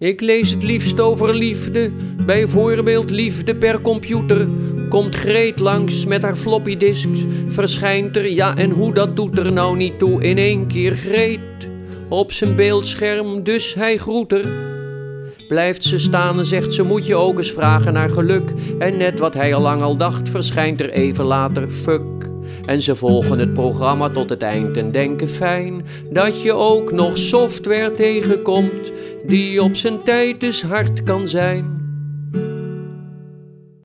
Ik lees het liefst over liefde, bijvoorbeeld liefde per computer. Komt Greet langs met haar floppy disks, verschijnt er, ja en hoe dat doet er nou niet toe, in één keer Greet. Op zijn beeldscherm, dus hij groet er. Blijft ze staan en zegt ze moet je ook eens vragen naar geluk. En net wat hij al lang al dacht, verschijnt er even later fuck. En ze volgen het programma tot het eind en denken fijn dat je ook nog software tegenkomt die op zijn tijd dus hard kan zijn.